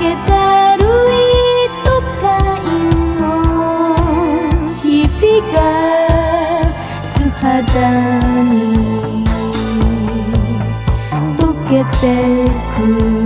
けたいの日々が素肌に溶けてく